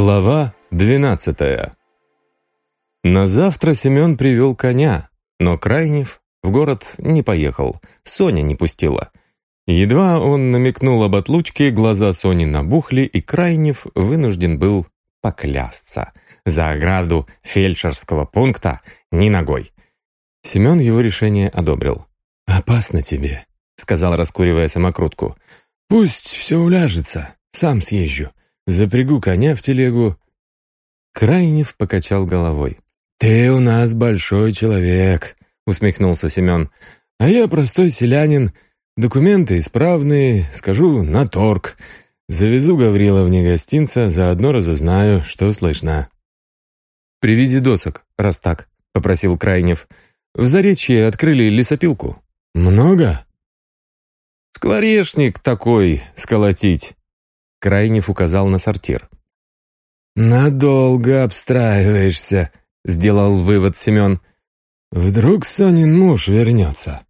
Глава двенадцатая. На завтра Семен привел коня, но Крайнев в город не поехал, Соня не пустила. Едва он намекнул об отлучке, глаза Сони набухли, и Крайнев вынужден был поклясться. За ограду фельдшерского пункта ни ногой. Семен его решение одобрил. «Опасно тебе», — сказал, раскуривая самокрутку. «Пусть все уляжется, сам съезжу. Запрягу коня в телегу». Крайнев покачал головой. «Ты у нас большой человек», — усмехнулся Семен. «А я простой селянин, документы исправные, скажу, на торг. Завезу Гавриловне гостинца, заодно разузнаю, что слышно». «Привези досок, раз так», — попросил Крайнев. «В Заречье открыли лесопилку». «Много?» «Скворечник такой сколотить», — Крайнев указал на сортир. «Надолго обстраиваешься», — сделал вывод Семен. «Вдруг Сонин муж вернется?»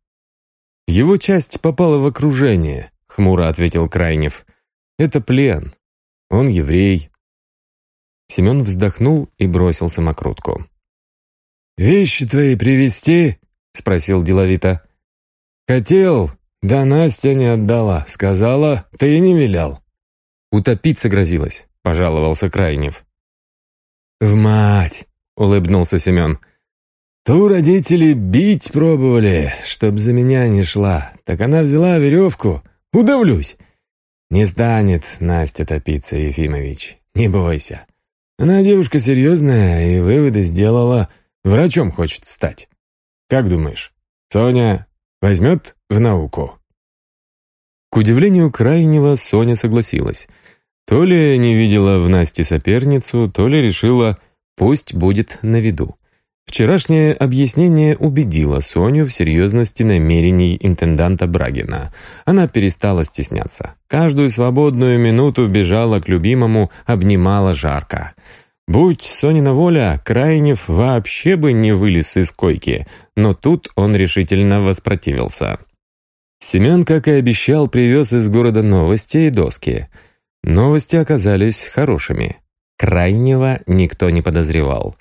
«Его часть попала в окружение», — хмуро ответил Крайнев. «Это плен. Он еврей». Семен вздохнул и бросил самокрутку. «Вещи твои привезти?» — спросил деловито. «Хотел, да Настя не отдала. Сказала, ты не вилял». «Утопиться грозилась», — пожаловался Крайнев. «В мать!» — улыбнулся Семен. «Ту родители бить пробовали, чтоб за меня не шла. Так она взяла веревку. Удавлюсь!» «Не станет Настя топиться, Ефимович. Не бойся. Она девушка серьезная и выводы сделала. Врачом хочет стать. Как думаешь, Соня возьмет в науку?» К удивлению крайнего, Соня согласилась. То ли не видела в Насте соперницу, то ли решила, пусть будет на виду. Вчерашнее объяснение убедило Соню в серьезности намерений интенданта Брагина. Она перестала стесняться. Каждую свободную минуту бежала к любимому, обнимала жарко. Будь Сонина воля, Крайнев вообще бы не вылез из койки, но тут он решительно воспротивился. Семен, как и обещал, привез из города новости и доски. Новости оказались хорошими. Крайнего никто не подозревал.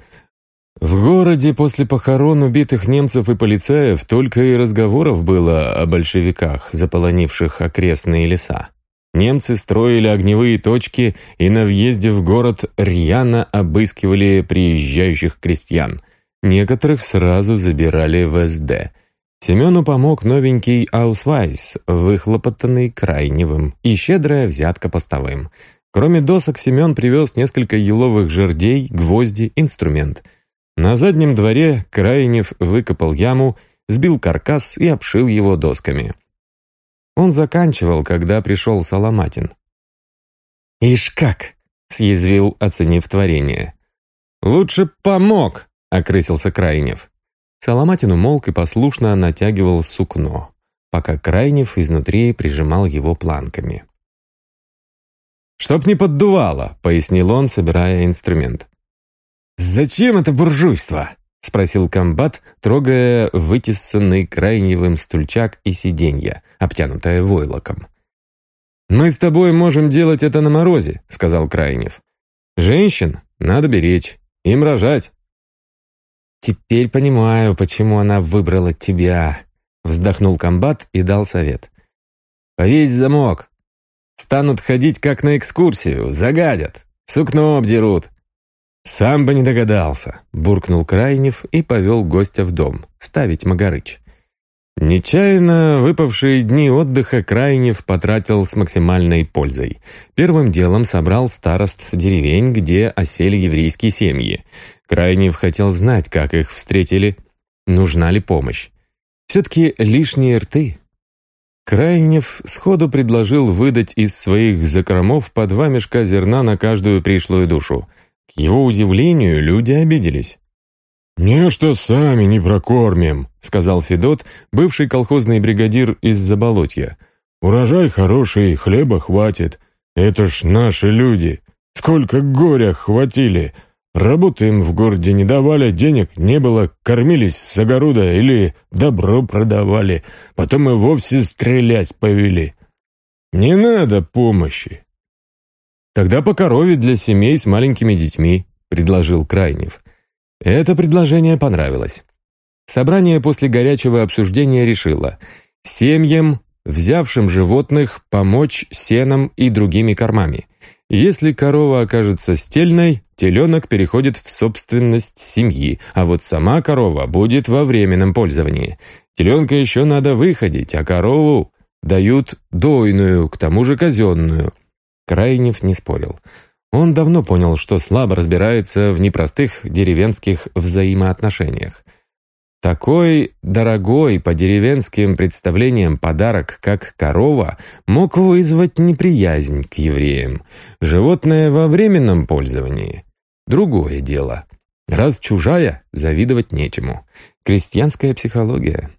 В городе после похорон убитых немцев и полицаев только и разговоров было о большевиках, заполонивших окрестные леса. Немцы строили огневые точки и на въезде в город рьяно обыскивали приезжающих крестьян. Некоторых сразу забирали в СД. Семену помог новенький аусвайс, выхлопотанный Крайневым, и щедрая взятка постовым. Кроме досок, Семен привез несколько еловых жердей, гвозди, инструмент. На заднем дворе Крайнев выкопал яму, сбил каркас и обшил его досками. Он заканчивал, когда пришел Соломатин. «Ишь как!» — съязвил, оценив творение. «Лучше помог!» — окрысился Крайнев. Соломатин умолк и послушно натягивал сукно, пока Крайнев изнутри прижимал его планками. «Чтоб не поддувало», — пояснил он, собирая инструмент. «Зачем это буржуйство?» — спросил комбат, трогая вытесанный Крайневым стульчак и сиденье, обтянутое войлоком. «Мы с тобой можем делать это на морозе», — сказал Крайнев. «Женщин надо беречь, им рожать». «Теперь понимаю, почему она выбрала тебя», — вздохнул комбат и дал совет. «Повесь замок. Станут ходить как на экскурсию, загадят, сукно обдерут». «Сам бы не догадался», — буркнул Крайнев и повел гостя в дом, ставить Магарыч. Нечаянно выпавшие дни отдыха Крайнев потратил с максимальной пользой. Первым делом собрал старост деревень, где осели еврейские семьи. Крайнев хотел знать, как их встретили, нужна ли помощь. Все-таки лишние рты. Крайнев сходу предложил выдать из своих закромов по два мешка зерна на каждую пришлую душу. К его удивлению, люди обиделись. «Не что сами не прокормим», — сказал Федот, бывший колхозный бригадир из Заболотья. «Урожай хороший, хлеба хватит. Это ж наши люди. Сколько горя хватили. Работы им в городе не давали, денег не было, кормились с огорода или добро продавали. Потом и вовсе стрелять повели. Не надо помощи. «Тогда по корове для семей с маленькими детьми», — предложил Крайнев. Это предложение понравилось. Собрание после горячего обсуждения решило семьям, взявшим животных, помочь сеном и другими кормами. Если корова окажется стельной, теленок переходит в собственность семьи, а вот сама корова будет во временном пользовании. Теленка еще надо выходить, а корову дают дойную, к тому же казенную. Крайнев не спорил. Он давно понял, что слабо разбирается в непростых деревенских взаимоотношениях. Такой дорогой по деревенским представлениям подарок, как корова, мог вызвать неприязнь к евреям. Животное во временном пользовании – другое дело. Раз чужая, завидовать нечему. Крестьянская психология.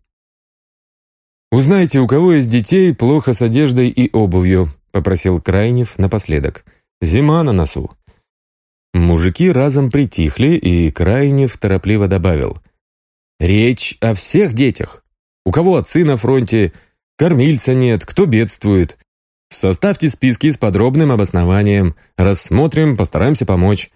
«Узнайте, у кого из детей плохо с одеждой и обувью», — попросил Крайнев напоследок. «Зима на носу». Мужики разом притихли, и Крайнев торопливо добавил. «Речь о всех детях. У кого отцы на фронте, кормильца нет, кто бедствует. Составьте списки с подробным обоснованием. Рассмотрим, постараемся помочь».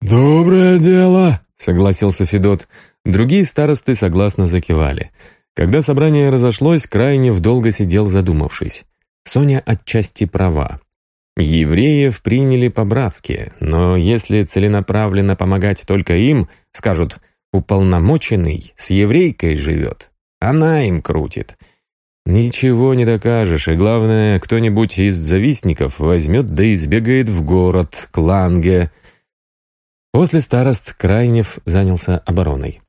«Доброе дело», — согласился Федот. Другие старосты согласно закивали. Когда собрание разошлось, Крайнев долго сидел задумавшись. Соня отчасти права. Евреев приняли по-братски, но если целенаправленно помогать только им, скажут «уполномоченный с еврейкой живет», она им крутит. Ничего не докажешь, и главное, кто-нибудь из завистников возьмет да избегает в город, к Ланге. После старост Крайнев занялся обороной.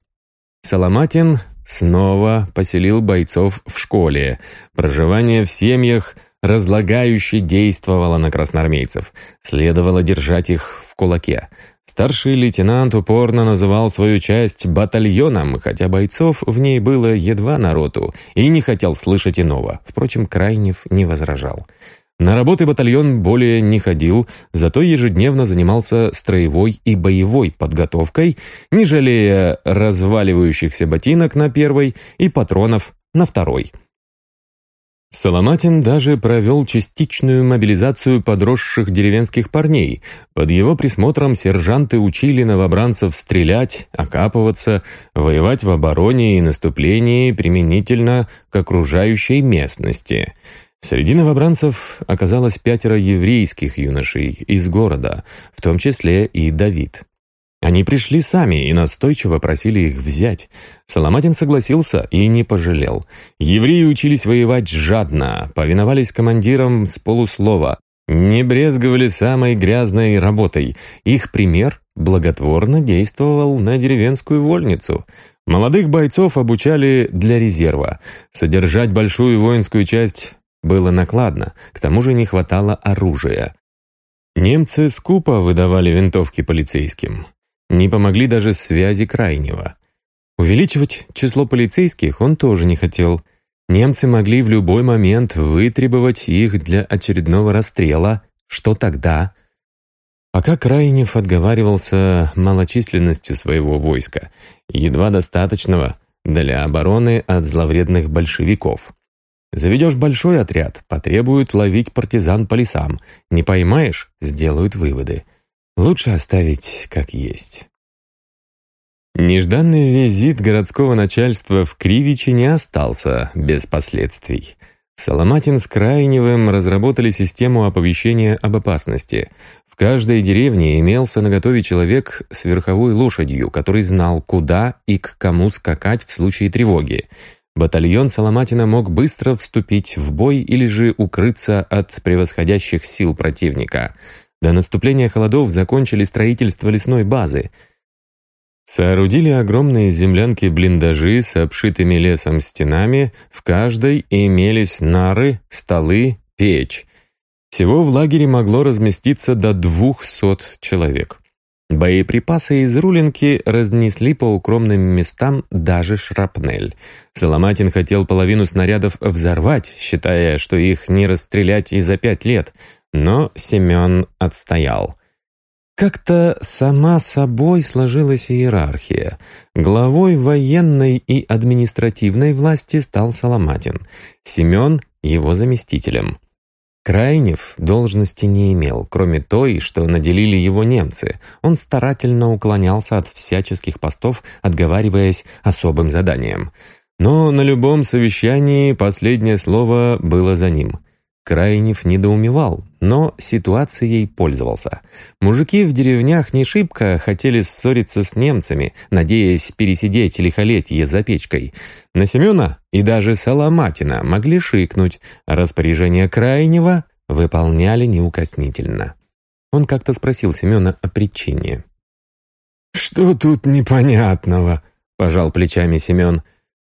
Соломатин снова поселил бойцов в школе. Проживание в семьях разлагающе действовало на красноармейцев. Следовало держать их в кулаке. Старший лейтенант упорно называл свою часть батальоном, хотя бойцов в ней было едва народу, и не хотел слышать иного. Впрочем, Крайнев не возражал. На работы батальон более не ходил, зато ежедневно занимался строевой и боевой подготовкой, не жалея разваливающихся ботинок на первой и патронов на второй. Соломатин даже провел частичную мобилизацию подросших деревенских парней. Под его присмотром сержанты учили новобранцев стрелять, окапываться, воевать в обороне и наступлении применительно к окружающей местности – Среди новобранцев оказалось пятеро еврейских юношей из города, в том числе и Давид. Они пришли сами и настойчиво просили их взять. Соломатин согласился и не пожалел. Евреи учились воевать жадно, повиновались командирам с полуслова, не брезговали самой грязной работой. Их пример благотворно действовал на деревенскую вольницу. Молодых бойцов обучали для резерва. Содержать большую воинскую часть было накладно, к тому же не хватало оружия. Немцы скупо выдавали винтовки полицейским. Не помогли даже связи крайнего. Увеличивать число полицейских он тоже не хотел. Немцы могли в любой момент вытребовать их для очередного расстрела. Что тогда? Пока Крайнев отговаривался малочисленностью своего войска, едва достаточного для обороны от зловредных большевиков. Заведешь большой отряд, потребуют ловить партизан по лесам. Не поймаешь — сделают выводы. Лучше оставить как есть. Нежданный визит городского начальства в Кривичи не остался без последствий. Соломатин с Крайневым разработали систему оповещения об опасности. В каждой деревне имелся наготове человек с верховой лошадью, который знал, куда и к кому скакать в случае тревоги. Батальон Соломатина мог быстро вступить в бой или же укрыться от превосходящих сил противника. До наступления холодов закончили строительство лесной базы. Соорудили огромные землянки-блиндажи с обшитыми лесом стенами, в каждой имелись нары, столы, печь. Всего в лагере могло разместиться до двухсот человек. Боеприпасы из Рулинки разнесли по укромным местам даже шрапнель. Соломатин хотел половину снарядов взорвать, считая, что их не расстрелять и за пять лет, но Семен отстоял. Как-то сама собой сложилась иерархия. Главой военной и административной власти стал Соломатин. Семен — его заместителем. Крайнев должности не имел, кроме той, что наделили его немцы. Он старательно уклонялся от всяческих постов, отговариваясь особым заданием. Но на любом совещании последнее слово было за ним — Крайнев недоумевал, но ситуацией пользовался. Мужики в деревнях не шибко хотели ссориться с немцами, надеясь пересидеть лихолетие за печкой. На Семена и даже Соломатина могли шикнуть, а распоряжение Крайнего выполняли неукоснительно. Он как-то спросил Семена о причине. «Что тут непонятного?» — пожал плечами Семен.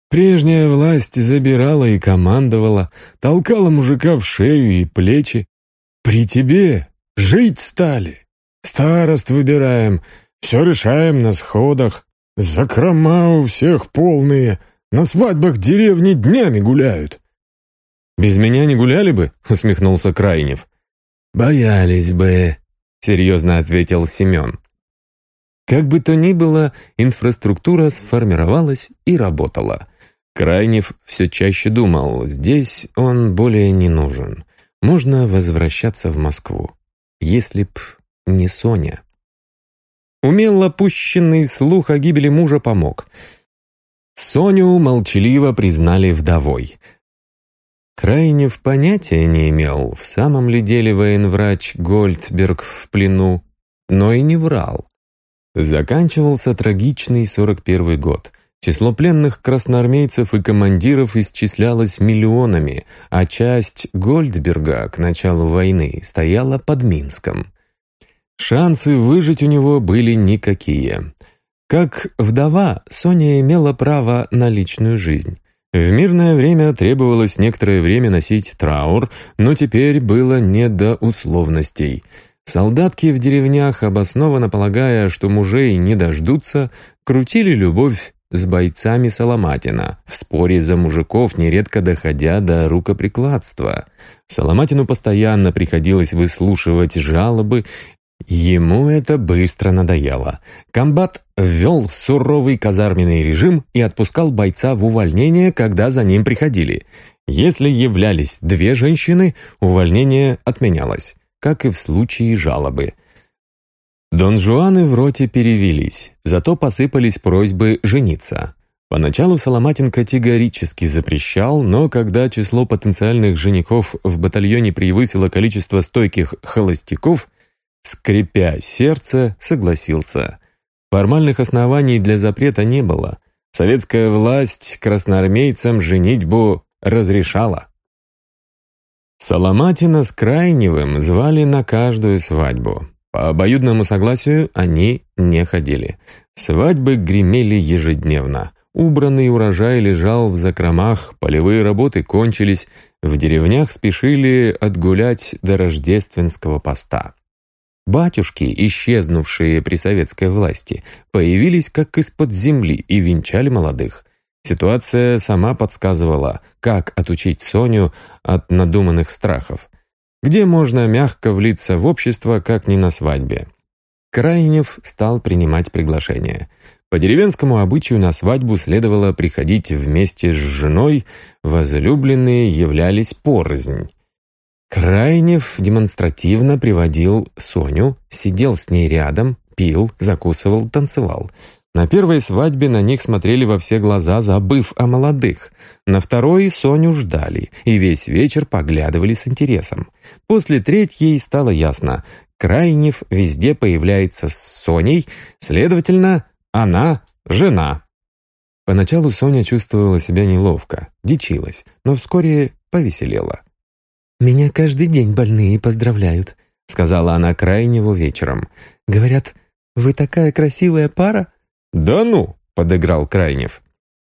Прежняя власть забирала и командовала, толкала мужика в шею и плечи. При тебе жить стали. Старост выбираем, все решаем на сходах. Закрома у всех полные, на свадьбах деревни днями гуляют. «Без меня не гуляли бы?» — усмехнулся Крайнев. «Боялись бы», — серьезно ответил Семен. Как бы то ни было, инфраструктура сформировалась и работала. Крайнев все чаще думал, здесь он более не нужен. Можно возвращаться в Москву. Если б не Соня. Умело пущенный слух о гибели мужа помог. Соню молчаливо признали вдовой. Крайнев понятия не имел, в самом ли деле военврач Гольдберг в плену, но и не врал. Заканчивался трагичный 41 год. Число пленных красноармейцев и командиров исчислялось миллионами, а часть Гольдберга к началу войны стояла под Минском. Шансы выжить у него были никакие. Как вдова, Соня имела право на личную жизнь. В мирное время требовалось некоторое время носить траур, но теперь было не до условностей. Солдатки в деревнях, обоснованно полагая, что мужей не дождутся, крутили любовь с бойцами Соломатина, в споре за мужиков, нередко доходя до рукоприкладства. Соломатину постоянно приходилось выслушивать жалобы, ему это быстро надоело. Комбат ввел суровый казарменный режим и отпускал бойца в увольнение, когда за ним приходили. Если являлись две женщины, увольнение отменялось, как и в случае жалобы. Дон Жуаны в роте перевелись, зато посыпались просьбы жениться. Поначалу Соломатин категорически запрещал, но когда число потенциальных женихов в батальоне превысило количество стойких холостяков, скрипя сердце, согласился. Формальных оснований для запрета не было. Советская власть красноармейцам женитьбу разрешала. Соломатина с Крайневым звали на каждую свадьбу. По обоюдному согласию они не ходили. Свадьбы гремели ежедневно. Убранный урожай лежал в закромах, полевые работы кончились, в деревнях спешили отгулять до рождественского поста. Батюшки, исчезнувшие при советской власти, появились как из-под земли и венчали молодых. Ситуация сама подсказывала, как отучить Соню от надуманных страхов. Где можно мягко влиться в общество, как не на свадьбе? Крайнев стал принимать приглашения. По деревенскому обычаю на свадьбу следовало приходить вместе с женой, возлюбленные являлись порознь. Крайнев демонстративно приводил Соню, сидел с ней рядом, пил, закусывал, танцевал. На первой свадьбе на них смотрели во все глаза, забыв о молодых. На второй Соню ждали, и весь вечер поглядывали с интересом. После третьей стало ясно, Крайнев везде появляется с Соней, следовательно, она — жена. Поначалу Соня чувствовала себя неловко, дичилась, но вскоре повеселела. «Меня каждый день больные поздравляют», — сказала она Крайневу вечером. «Говорят, вы такая красивая пара?» «Да ну!» — подыграл Крайнев.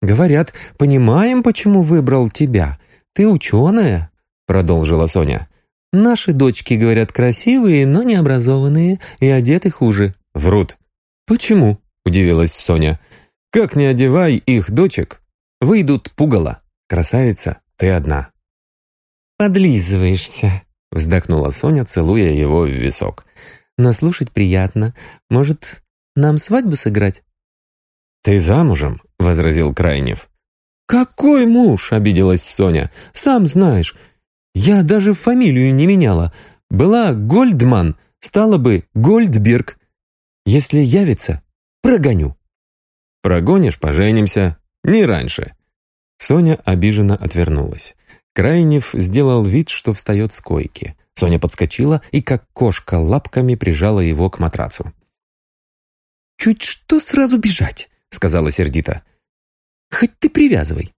«Говорят, понимаем, почему выбрал тебя. Ты ученая», — продолжила Соня. «Наши дочки, говорят, красивые, но необразованные и одеты хуже». «Врут». «Почему?» — удивилась Соня. «Как не одевай их дочек, выйдут пугало. Красавица, ты одна». «Подлизываешься», — вздохнула Соня, целуя его в висок. «Но слушать приятно. Может, нам свадьбу сыграть?» «Ты замужем?» — возразил Крайнев. «Какой муж?» — обиделась Соня. «Сам знаешь. Я даже фамилию не меняла. Была Гольдман, стала бы Гольдберг. Если явится, прогоню». «Прогонишь, поженимся. Не раньше». Соня обиженно отвернулась. Крайнев сделал вид, что встает с койки. Соня подскочила и, как кошка, лапками прижала его к матрацу. «Чуть что сразу бежать», — сказала сердито. «Хоть ты привязывай».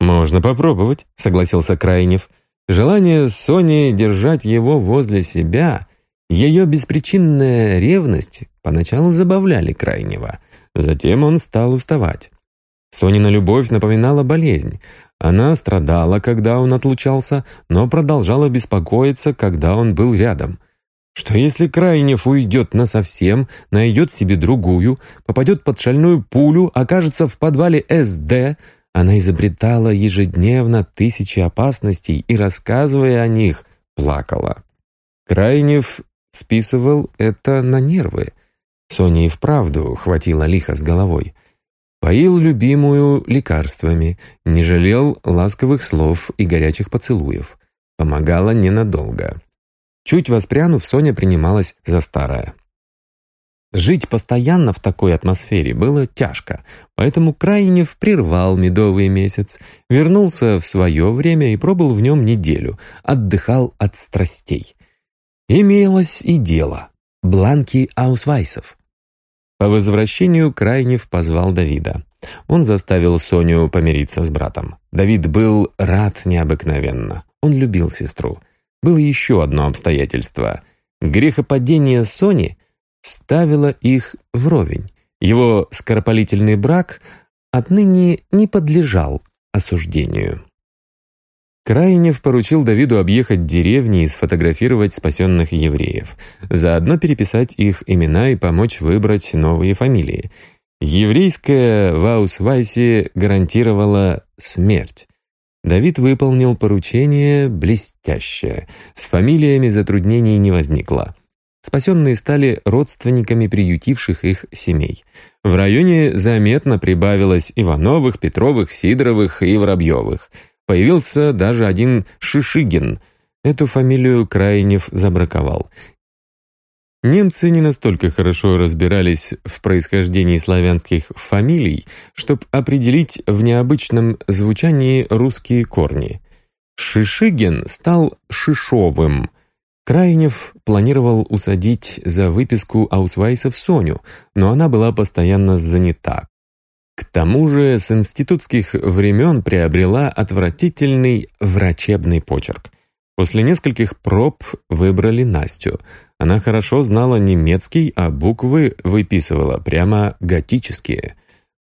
«Можно попробовать», — согласился Крайнев. Желание Сони держать его возле себя, ее беспричинная ревность поначалу забавляли Крайнего. Затем он стал уставать. Сонина любовь напоминала болезнь. Она страдала, когда он отлучался, но продолжала беспокоиться, когда он был рядом. Что если Крайнев уйдет насовсем, найдет себе другую, попадет под шальную пулю, окажется в подвале СД, она изобретала ежедневно тысячи опасностей и, рассказывая о них, плакала. Крайнев списывал это на нервы. Соне и вправду хватило лихо с головой. Поил любимую лекарствами, не жалел ласковых слов и горячих поцелуев. Помогала ненадолго. Чуть воспрянув, Соня принималась за старое. Жить постоянно в такой атмосфере было тяжко, поэтому Крайнев прервал медовый месяц, вернулся в свое время и пробыл в нем неделю, отдыхал от страстей. Имелось и дело. Бланки аусвайсов. По возвращению Крайнев позвал Давида. Он заставил Соню помириться с братом. Давид был рад необыкновенно. Он любил сестру. Было еще одно обстоятельство. Грехопадение Сони ставило их вровень. Его скоропалительный брак отныне не подлежал осуждению. Крайнев поручил Давиду объехать деревни и сфотографировать спасенных евреев, заодно переписать их имена и помочь выбрать новые фамилии. Еврейская в Аусвайсе гарантировала смерть. Давид выполнил поручение блестяще. С фамилиями затруднений не возникло. Спасенные стали родственниками приютивших их семей. В районе заметно прибавилось Ивановых, Петровых, Сидоровых и Воробьевых – Появился даже один Шишигин. Эту фамилию Крайнев забраковал. Немцы не настолько хорошо разбирались в происхождении славянских фамилий, чтобы определить в необычном звучании русские корни. Шишигин стал Шишовым. Крайнев планировал усадить за выписку аусвайсов Соню, но она была постоянно занята. К тому же с институтских времен приобрела отвратительный врачебный почерк. После нескольких проб выбрали Настю. Она хорошо знала немецкий, а буквы выписывала прямо готические.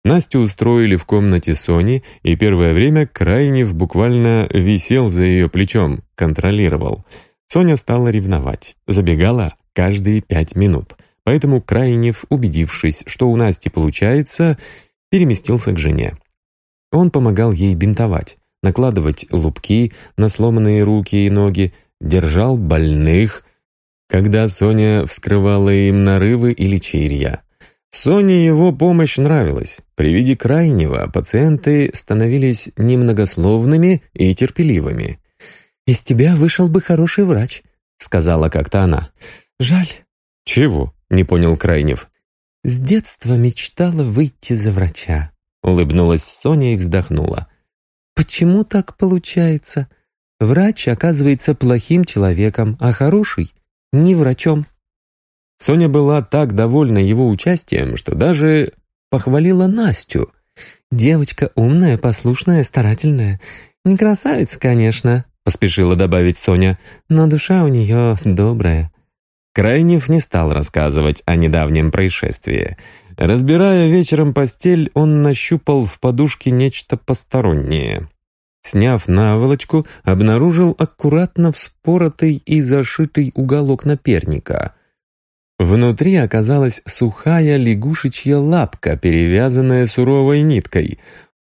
Настю устроили в комнате Сони, и первое время Крайнев буквально висел за ее плечом, контролировал. Соня стала ревновать, забегала каждые пять минут. Поэтому Крайнев, убедившись, что у Насти получается, переместился к жене. Он помогал ей бинтовать, накладывать лупки на сломанные руки и ноги, держал больных, когда Соня вскрывала им нарывы или чирья. Соне его помощь нравилась. При виде крайнего пациенты становились немногословными и терпеливыми. «Из тебя вышел бы хороший врач», — сказала как-то она. «Жаль». «Чего?» — не понял Крайнев. «С детства мечтала выйти за врача», — улыбнулась Соня и вздохнула. «Почему так получается? Врач оказывается плохим человеком, а хороший — не врачом». Соня была так довольна его участием, что даже похвалила Настю. «Девочка умная, послушная, старательная. Не красавица, конечно», — поспешила добавить Соня, «но душа у нее добрая». Крайнев не стал рассказывать о недавнем происшествии. Разбирая вечером постель, он нащупал в подушке нечто постороннее. Сняв наволочку, обнаружил аккуратно вспоротый и зашитый уголок наперника. Внутри оказалась сухая лягушечья лапка, перевязанная суровой ниткой.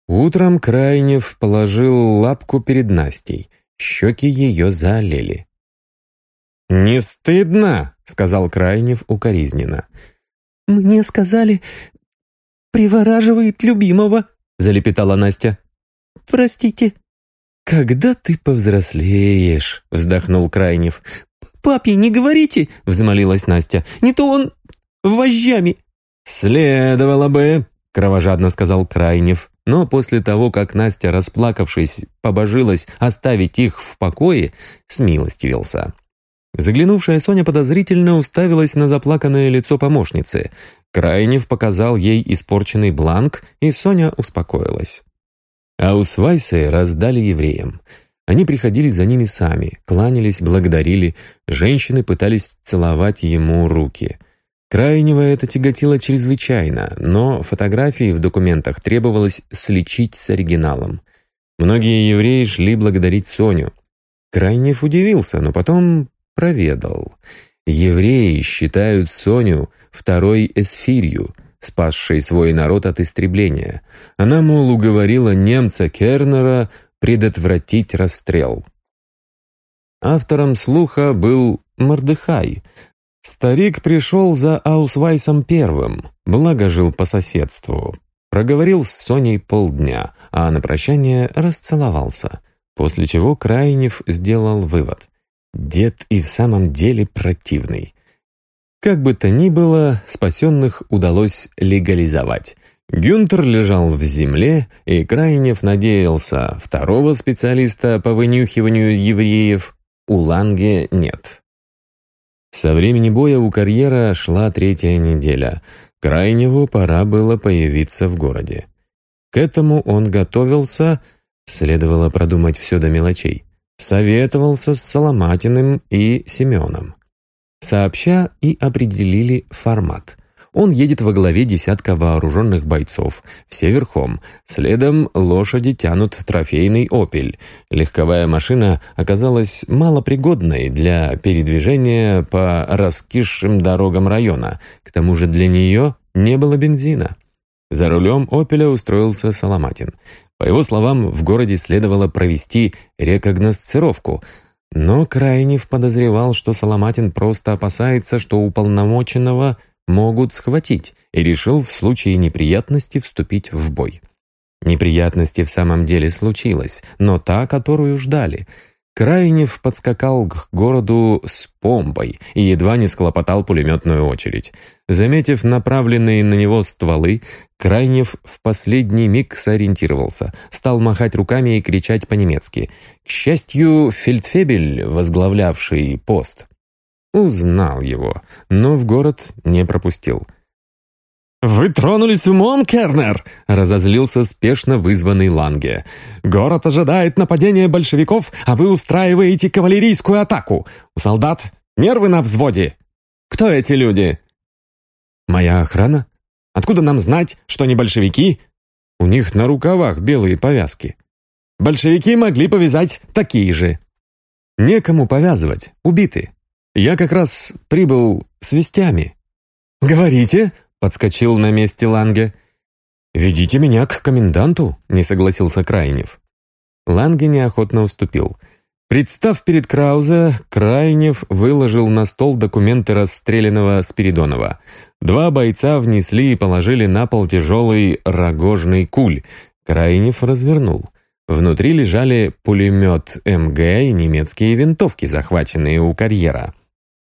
Утром Крайнев положил лапку перед Настей. Щеки ее заолели. «Не стыдно?» — сказал Крайнев укоризненно. «Мне сказали, привораживает любимого», — залепетала Настя. «Простите». «Когда ты повзрослеешь?» — вздохнул Крайнев. «Папе, не говорите!» — взмолилась Настя. «Не то он вожжами!» «Следовало бы!» — кровожадно сказал Крайнев. Но после того, как Настя, расплакавшись, побожилась оставить их в покое, смилостивился. Заглянувшая Соня подозрительно уставилась на заплаканное лицо помощницы. Крайнев показал ей испорченный бланк, и Соня успокоилась. Аусвайсы раздали евреям. Они приходили за ними сами, кланялись, благодарили, женщины пытались целовать ему руки. Крайнего это тяготило чрезвычайно, но фотографии в документах требовалось сличить с оригиналом. Многие евреи шли благодарить Соню. Крайнев удивился, но потом проведал. Евреи считают Соню второй эсфирью — спасшей свой народ от истребления. Она, мол, уговорила немца Кернера предотвратить расстрел. Автором слуха был Мордыхай. Старик пришел за Аусвайсом первым, благо жил по соседству. Проговорил с Соней полдня, а на прощание расцеловался, после чего Крайнев сделал вывод. Дед и в самом деле противный. Как бы то ни было, спасенных удалось легализовать. Гюнтер лежал в земле, и Крайнев надеялся, второго специалиста по вынюхиванию евреев у Ланге нет. Со времени боя у карьера шла третья неделя. Крайневу пора было появиться в городе. К этому он готовился, следовало продумать все до мелочей. Советовался с Соломатиным и Семеном сообща и определили формат. Он едет во главе десятка вооруженных бойцов, все верхом. Следом лошади тянут трофейный «Опель». Легковая машина оказалась малопригодной для передвижения по раскисшим дорогам района. К тому же для нее не было бензина. За рулем «Опеля» устроился Соломатин. По его словам, в городе следовало провести рекогносцировку – но Крайнев подозревал, что Соломатин просто опасается, что уполномоченного могут схватить, и решил в случае неприятности вступить в бой. Неприятности в самом деле случилось, но та, которую ждали — Крайнев подскакал к городу с помпой и едва не склопотал пулеметную очередь. Заметив направленные на него стволы, Крайнев в последний миг сориентировался, стал махать руками и кричать по-немецки. К счастью, фельдфебель, возглавлявший пост, узнал его, но в город не пропустил — «Вы тронулись умом, Кернер!» — разозлился спешно вызванный Ланге. «Город ожидает нападения большевиков, а вы устраиваете кавалерийскую атаку. У солдат нервы на взводе. Кто эти люди?» «Моя охрана? Откуда нам знать, что не большевики?» «У них на рукавах белые повязки». «Большевики могли повязать такие же». «Некому повязывать, убиты. Я как раз прибыл с вестями». «Говорите?» — подскочил на месте Ланге. «Ведите меня к коменданту», — не согласился Крайнев. Ланге неохотно уступил. Представ перед Краузе, Крайнев выложил на стол документы расстрелянного Спиридонова. Два бойца внесли и положили на пол тяжелый рогожный куль. Крайнев развернул. Внутри лежали пулемет МГ и немецкие винтовки, захваченные у карьера.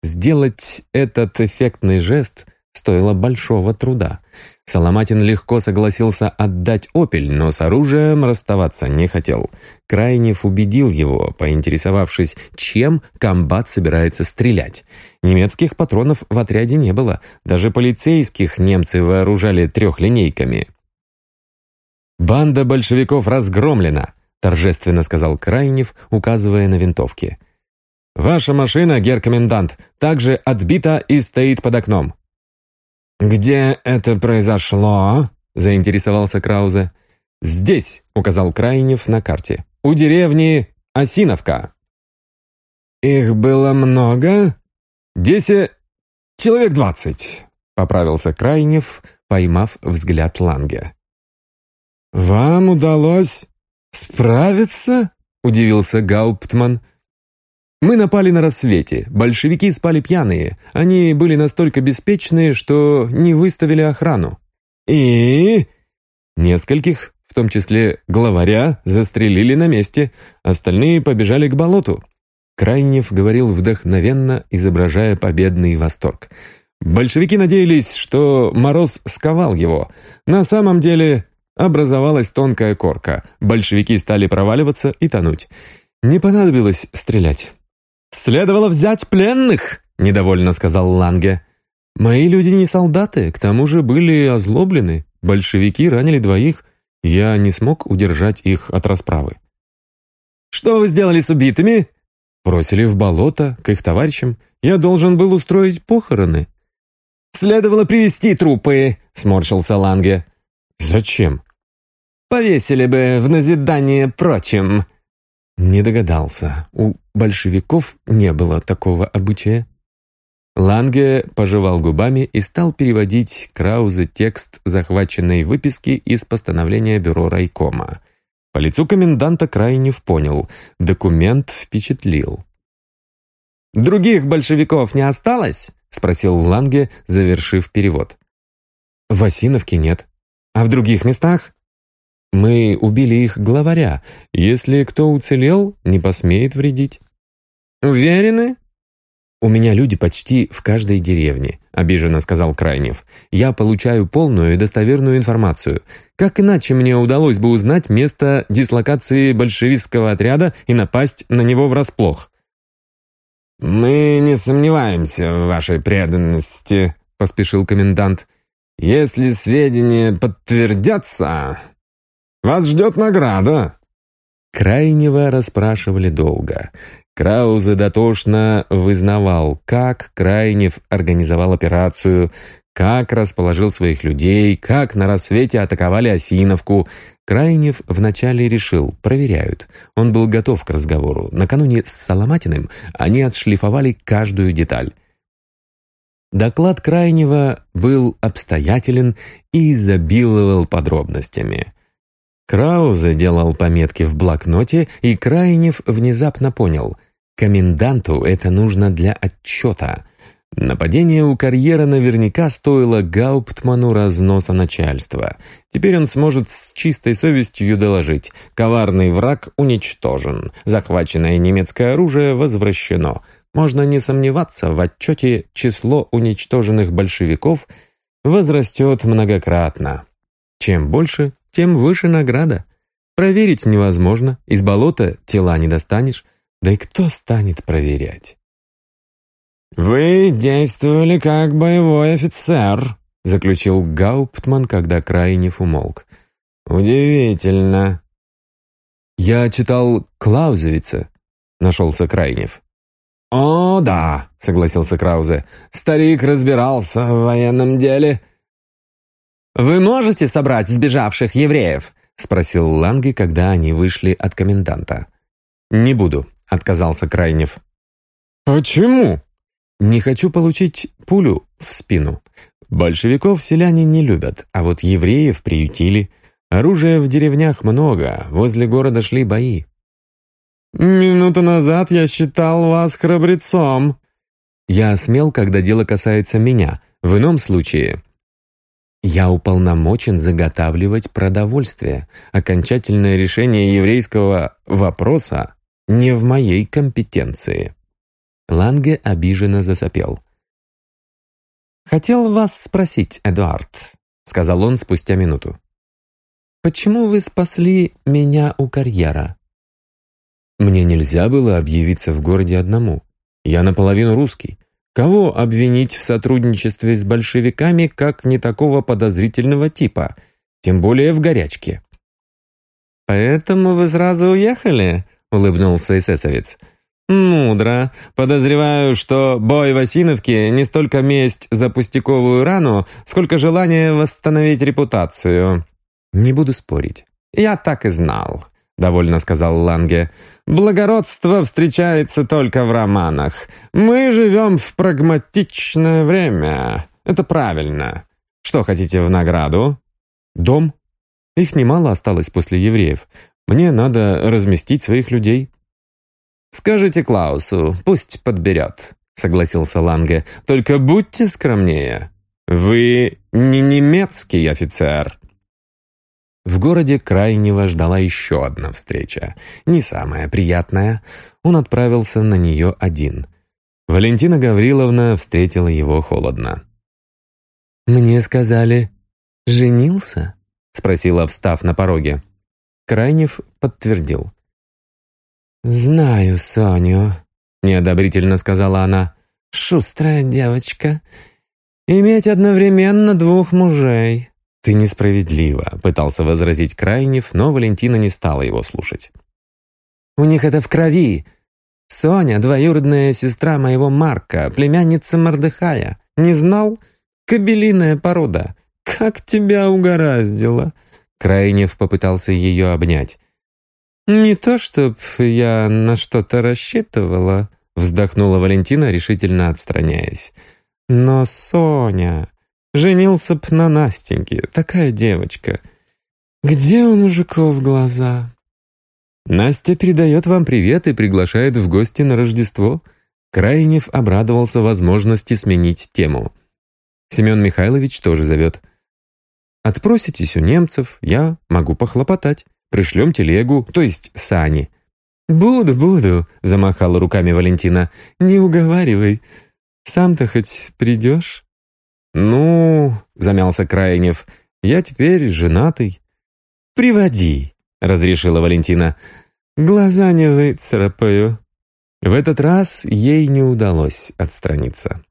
Сделать этот эффектный жест стоило большого труда. Соломатин легко согласился отдать «Опель», но с оружием расставаться не хотел. Крайнев убедил его, поинтересовавшись, чем комбат собирается стрелять. Немецких патронов в отряде не было, даже полицейских немцы вооружали трехлинейками. «Банда большевиков разгромлена», — торжественно сказал Крайнев, указывая на винтовки. «Ваша машина, гер-комендант, также отбита и стоит под окном. «Где это произошло?» — заинтересовался Краузе. «Здесь», — указал Крайнев на карте. «У деревни Осиновка». «Их было много?» «Десять... человек двадцать», — поправился Крайнев, поймав взгляд Ланге. «Вам удалось справиться?» — удивился Гауптман. Мы напали на рассвете. Большевики спали пьяные. Они были настолько беспечные, что не выставили охрану. И... Нескольких в том числе главаря, застрелили на месте, остальные побежали к болоту. Крайнев говорил вдохновенно, изображая победный восторг. Большевики надеялись, что мороз сковал его. На самом деле образовалась тонкая корка. Большевики стали проваливаться и тонуть. Не понадобилось стрелять. «Следовало взять пленных!» — недовольно сказал Ланге. «Мои люди не солдаты, к тому же были озлоблены. Большевики ранили двоих. Я не смог удержать их от расправы». «Что вы сделали с убитыми?» «Бросили в болото, к их товарищам. Я должен был устроить похороны». «Следовало привести трупы», — сморщился Ланге. «Зачем?» «Повесили бы в назидание прочим». Не догадался. У большевиков не было такого обычая. Ланге пожевал губами и стал переводить Краузе текст захваченной выписки из постановления бюро райкома. По лицу коменданта Крайнев понял, документ впечатлил. «Других большевиков не осталось?» — спросил Ланге, завершив перевод. «В Осиновке нет. А в других местах?» «Мы убили их главаря. Если кто уцелел, не посмеет вредить». «Уверены?» «У меня люди почти в каждой деревне», — обиженно сказал Крайнев. «Я получаю полную и достоверную информацию. Как иначе мне удалось бы узнать место дислокации большевистского отряда и напасть на него врасплох?» «Мы не сомневаемся в вашей преданности», — поспешил комендант. «Если сведения подтвердятся, вас ждет награда». Крайнего расспрашивали долго. Краузе дотошно вызнавал, как Крайнев организовал операцию, как расположил своих людей, как на рассвете атаковали Осиновку. Крайнев вначале решил, проверяют. Он был готов к разговору. Накануне с Соломатиным они отшлифовали каждую деталь. Доклад Крайнева был обстоятелен и изобиловал подробностями. Краузе делал пометки в блокноте, и Крайнев внезапно понял — Коменданту это нужно для отчета. Нападение у карьера наверняка стоило Гауптману разноса начальства. Теперь он сможет с чистой совестью доложить. Коварный враг уничтожен. Захваченное немецкое оружие возвращено. Можно не сомневаться, в отчете число уничтоженных большевиков возрастет многократно. Чем больше, тем выше награда. Проверить невозможно, из болота тела не достанешь. Да и кто станет проверять? «Вы действовали как боевой офицер», — заключил Гауптман, когда Крайнев умолк. «Удивительно». «Я читал Клаузевица», — нашелся Крайнев. «О, да», — согласился Краузе. «Старик разбирался в военном деле». «Вы можете собрать сбежавших евреев?» — спросил Ланги, когда они вышли от коменданта. «Не буду», — отказался Крайнев. «Почему?» «Не хочу получить пулю в спину. Большевиков селяне не любят, а вот евреев приютили. Оружия в деревнях много, возле города шли бои». «Минуту назад я считал вас храбрецом». «Я смел, когда дело касается меня. В ином случае...» «Я уполномочен заготавливать продовольствие. Окончательное решение еврейского вопроса не в моей компетенции». Ланге обиженно засопел. «Хотел вас спросить, Эдуард», — сказал он спустя минуту. «Почему вы спасли меня у карьера?» «Мне нельзя было объявиться в городе одному. Я наполовину русский. Кого обвинить в сотрудничестве с большевиками, как не такого подозрительного типа, тем более в горячке?» «Поэтому вы сразу уехали?» — улыбнулся эсэсовец. «Мудро. Подозреваю, что бой в Осиновке не столько месть за пустяковую рану, сколько желание восстановить репутацию». «Не буду спорить». «Я так и знал», — довольно сказал Ланге. «Благородство встречается только в романах. Мы живем в прагматичное время. Это правильно. Что хотите в награду?» «Дом. Их немало осталось после евреев. Мне надо разместить своих людей». «Скажите Клаусу, пусть подберет», — согласился Ланге. «Только будьте скромнее. Вы не немецкий офицер». В городе Крайнего ждала еще одна встреча. Не самая приятная. Он отправился на нее один. Валентина Гавриловна встретила его холодно. «Мне сказали, женился?» — спросила, встав на пороге. Крайнев подтвердил. «Знаю Соню», — неодобрительно сказала она. «Шустрая девочка. Иметь одновременно двух мужей». «Ты несправедлива», — пытался возразить Крайнев, но Валентина не стала его слушать. «У них это в крови. Соня — двоюродная сестра моего Марка, племянница Мордыхая. Не знал? Кобелиная порода. Как тебя угораздило!» Крайнев попытался ее обнять. «Не то, чтоб я на что-то рассчитывала», — вздохнула Валентина, решительно отстраняясь. «Но Соня... Женился б на Настеньке, такая девочка. Где у мужиков глаза?» «Настя передает вам привет и приглашает в гости на Рождество». Крайнев обрадовался возможности сменить тему. Семен Михайлович тоже зовет. «Отпроситесь у немцев, я могу похлопотать. Пришлем телегу, то есть сани». «Буду, буду», — замахала руками Валентина. «Не уговаривай. Сам-то хоть придешь?» «Ну...» — замялся Крайнев. «Я теперь женатый». «Приводи», — разрешила Валентина. «Глаза не выцарапаю». В этот раз ей не удалось отстраниться.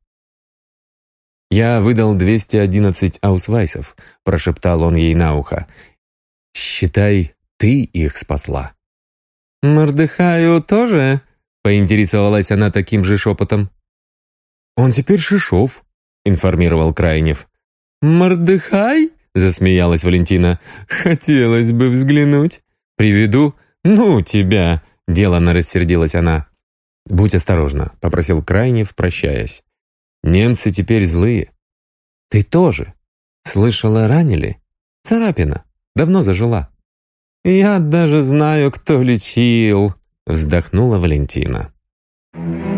«Я выдал 211 аусвайсов», — прошептал он ей на ухо. «Считай, ты их спасла». «Мордыхаю тоже?» — поинтересовалась она таким же шепотом. «Он теперь Шишов», — информировал Крайнев. «Мордыхай?» — засмеялась Валентина. «Хотелось бы взглянуть. Приведу? Ну, тебя!» — делано рассердилась она. «Будь осторожна», — попросил Крайнев, прощаясь. «Немцы теперь злые». «Ты тоже. Слышала, ранили? Царапина. Давно зажила». «Я даже знаю, кто лечил», — вздохнула Валентина. Thank you.